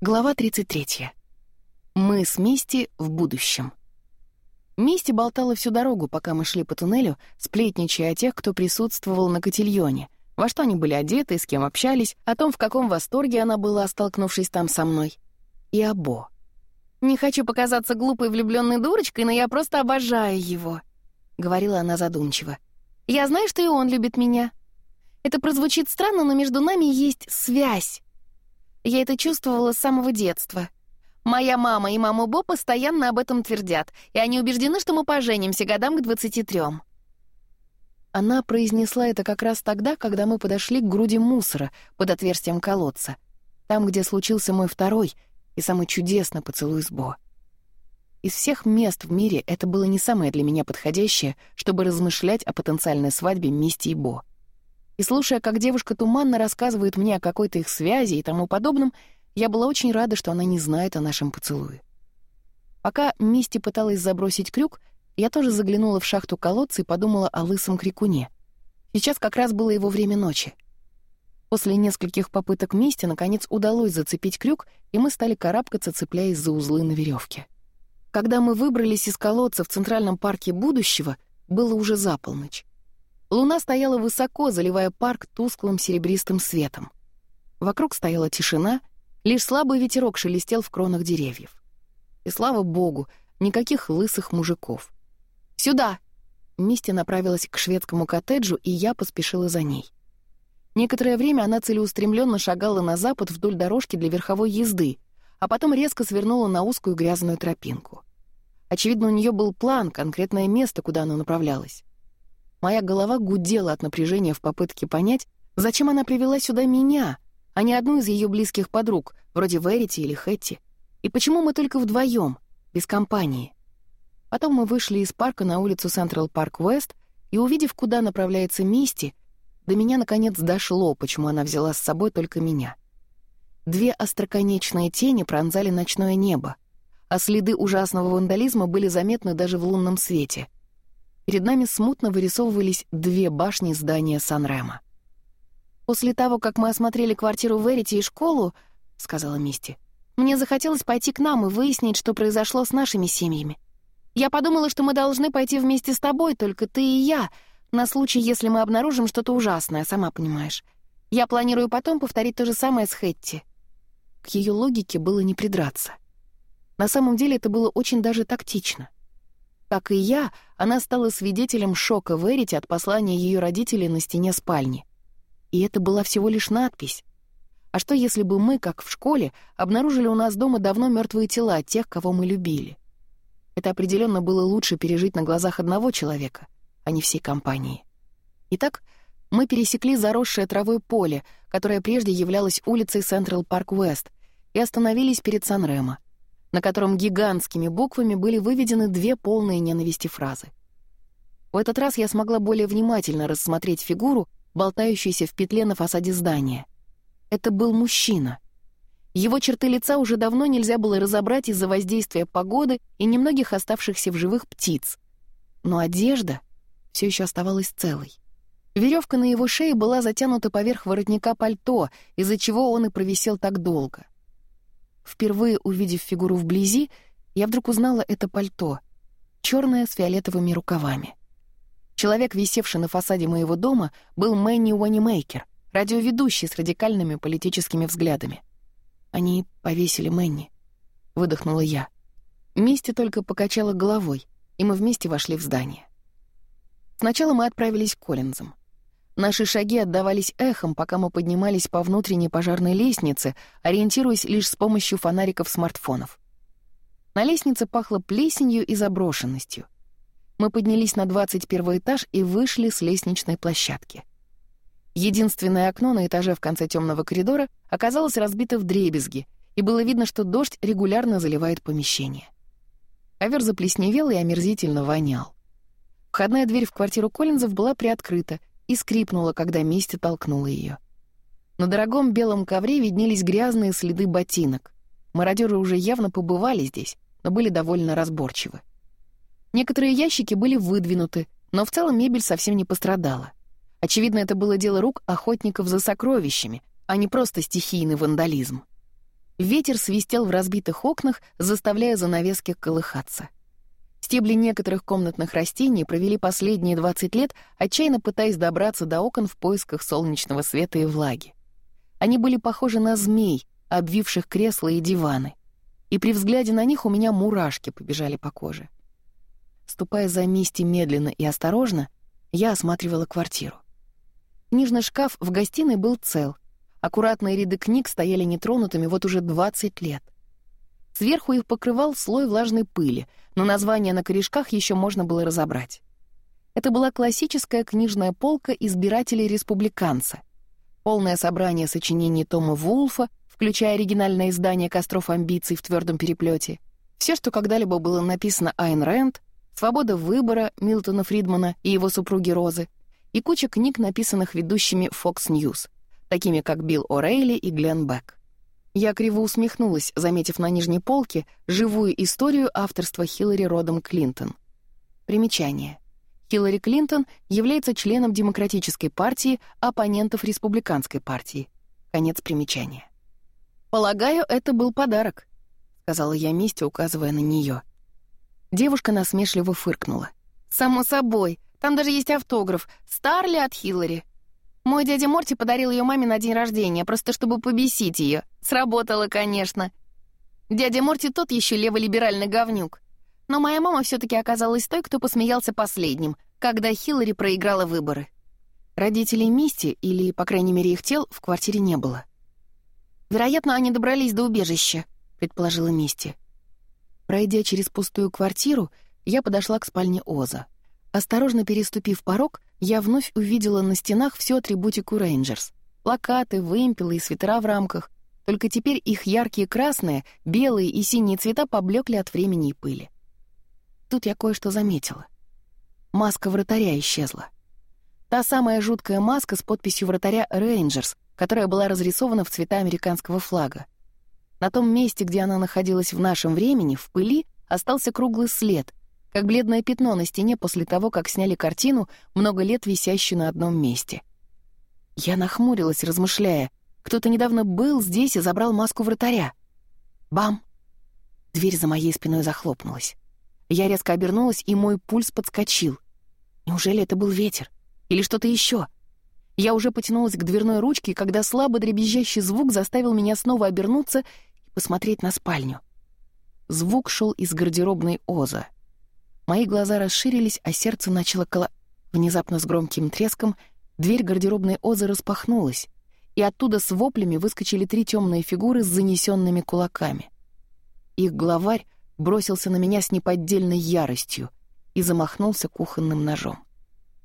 Глава 33. Мы с Мисти в будущем. Мисти болтала всю дорогу, пока мы шли по туннелю, сплетничая о тех, кто присутствовал на Котильоне, во что они были одеты, с кем общались, о том, в каком восторге она была, столкнувшись там со мной. И обо. «Не хочу показаться глупой влюбленной дурочкой, но я просто обожаю его», — говорила она задумчиво. «Я знаю, что и он любит меня. Это прозвучит странно, но между нами есть связь, я это чувствовала с самого детства. Моя мама и мама Бо постоянно об этом твердят, и они убеждены, что мы поженимся годам к 23. Она произнесла это как раз тогда, когда мы подошли к груди мусора под отверстием колодца, там, где случился мой второй и самый чудесный поцелуй с Бо. Из всех мест в мире это было не самое для меня подходящее, чтобы размышлять о потенциальной свадьбе Мисти и Бо — и слушая, как девушка туманно рассказывает мне о какой-то их связи и тому подобном, я была очень рада, что она не знает о нашем поцелуе. Пока Мисти пыталась забросить крюк, я тоже заглянула в шахту колодца и подумала о лысом крикуне. Сейчас как раз было его время ночи. После нескольких попыток Мисти, наконец, удалось зацепить крюк, и мы стали карабкаться, цепляясь за узлы на веревке. Когда мы выбрались из колодца в Центральном парке будущего, было уже за полночь. Луна стояла высоко, заливая парк тусклым серебристым светом. Вокруг стояла тишина, лишь слабый ветерок шелестел в кронах деревьев. И слава богу, никаких лысых мужиков. «Сюда!» Мистя направилась к шведскому коттеджу, и я поспешила за ней. Некоторое время она целеустремленно шагала на запад вдоль дорожки для верховой езды, а потом резко свернула на узкую грязную тропинку. Очевидно, у нее был план, конкретное место, куда она направлялась. Моя голова гудела от напряжения в попытке понять, зачем она привела сюда меня, а не одну из ее близких подруг, вроде Верити или Хэтти. И почему мы только вдвоем, без компании? Потом мы вышли из парка на улицу Централ Парк Вест, и, увидев, куда направляется Мисти, до меня наконец дошло, почему она взяла с собой только меня. Две остроконечные тени пронзали ночное небо, а следы ужасного вандализма были заметны даже в лунном свете — Перед нами смутно вырисовывались две башни здания Санрема. «После того, как мы осмотрели квартиру Верити и школу», — сказала Мисти, «мне захотелось пойти к нам и выяснить, что произошло с нашими семьями. Я подумала, что мы должны пойти вместе с тобой, только ты и я, на случай, если мы обнаружим что-то ужасное, сама понимаешь. Я планирую потом повторить то же самое с Хэтти». К ее логике было не придраться. На самом деле это было очень даже тактично — как и я, она стала свидетелем шока Верити от послания ее родителей на стене спальни. И это была всего лишь надпись. А что, если бы мы, как в школе, обнаружили у нас дома давно мертвые тела тех, кого мы любили? Это определенно было лучше пережить на глазах одного человека, а не всей компании. Итак, мы пересекли заросшее травой поле, которое прежде являлось улицей Централ Парк Уэст, и остановились перед Сан-Ремо — на котором гигантскими буквами были выведены две полные ненависти фразы. В этот раз я смогла более внимательно рассмотреть фигуру, болтающуюся в петле на фасаде здания. Это был мужчина. Его черты лица уже давно нельзя было разобрать из-за воздействия погоды и немногих оставшихся в живых птиц. Но одежда все еще оставалась целой. Веревка на его шее была затянута поверх воротника пальто, из-за чего он и провисел так долго — Впервые увидев фигуру вблизи, я вдруг узнала это пальто, черное с фиолетовыми рукавами. Человек, висевший на фасаде моего дома, был Мэнни Уанимейкер, радиоведущий с радикальными политическими взглядами. «Они повесили Мэнни», — выдохнула я. Мисти только покачала головой, и мы вместе вошли в здание. Сначала мы отправились к Коллинзам. Наши шаги отдавались эхом, пока мы поднимались по внутренней пожарной лестнице, ориентируясь лишь с помощью фонариков смартфонов. На лестнице пахло плесенью и заброшенностью. Мы поднялись на 21 этаж и вышли с лестничной площадки. Единственное окно на этаже в конце темного коридора оказалось разбито в дребезги, и было видно, что дождь регулярно заливает помещение. Ковер заплесневел и омерзительно вонял. Входная дверь в квартиру Коллинзов была приоткрыта, и скрипнула, когда Мисти толкнула ее. На дорогом белом ковре виднелись грязные следы ботинок. Мародеры уже явно побывали здесь, но были довольно разборчивы. Некоторые ящики были выдвинуты, но в целом мебель совсем не пострадала. Очевидно, это было дело рук охотников за сокровищами, а не просто стихийный вандализм. Ветер свистел в разбитых окнах, заставляя занавески колыхаться. Стебли некоторых комнатных растений провели последние 20 лет, отчаянно пытаясь добраться до окон в поисках солнечного света и влаги. Они были похожи на змей, обвивших кресла и диваны. И при взгляде на них у меня мурашки побежали по коже. Ступая за Мисти медленно и осторожно, я осматривала квартиру. Нижний шкаф в гостиной был цел. Аккуратные ряды книг стояли нетронутыми вот уже 20 лет — Сверху их покрывал слой влажной пыли, но название на корешках еще можно было разобрать. Это была классическая книжная полка избирателей-республиканца. Полное собрание сочинений Тома Вулфа, включая оригинальное издание «Костров амбиций» в твердом переплете. Все, что когда-либо было написано Айн Рэнд, «Свобода выбора» Милтона Фридмана и его супруги Розы, и куча книг, написанных ведущими Fox News, такими как Билл О'Рейли и Глен Бек. Я криво усмехнулась, заметив на нижней полке живую историю авторства Хиллари родом Клинтон. Примечание. Хиллари Клинтон является членом Демократической партии оппонентов Республиканской партии. Конец примечания. «Полагаю, это был подарок», — сказала я Мисте, указывая на нее. Девушка насмешливо фыркнула. «Само собой, там даже есть автограф. Старли от Хиллари». Мой дядя Морти подарил ее маме на день рождения, просто чтобы побесить ее. Сработало, конечно. Дядя Морти тот еще леволиберальный говнюк. Но моя мама все таки оказалась той, кто посмеялся последним, когда Хиллари проиграла выборы. Родителей Мисти, или, по крайней мере, их тел, в квартире не было. «Вероятно, они добрались до убежища», — предположила Мисти. Пройдя через пустую квартиру, я подошла к спальне Оза. Осторожно переступив порог, я вновь увидела на стенах всю атрибутику «Рейнджерс». Плакаты, вымпелы и свитера в рамках. Только теперь их яркие красные, белые и синие цвета поблекли от времени и пыли. Тут я кое-что заметила. Маска вратаря исчезла. Та самая жуткая маска с подписью вратаря «Рейнджерс», которая была разрисована в цвета американского флага. На том месте, где она находилась в нашем времени, в пыли, остался круглый след, как бледное пятно на стене после того, как сняли картину, много лет висящую на одном месте. Я нахмурилась, размышляя. Кто-то недавно был здесь и забрал маску вратаря. Бам! Дверь за моей спиной захлопнулась. Я резко обернулась, и мой пульс подскочил. Неужели это был ветер? Или что-то еще? Я уже потянулась к дверной ручке, когда слабо дребезжащий звук заставил меня снова обернуться и посмотреть на спальню. Звук шел из гардеробной Оза — Мои глаза расширились, а сердце начало коло... Внезапно с громким треском дверь гардеробной Озы распахнулась, и оттуда с воплями выскочили три темные фигуры с занесенными кулаками. Их главарь бросился на меня с неподдельной яростью и замахнулся кухонным ножом.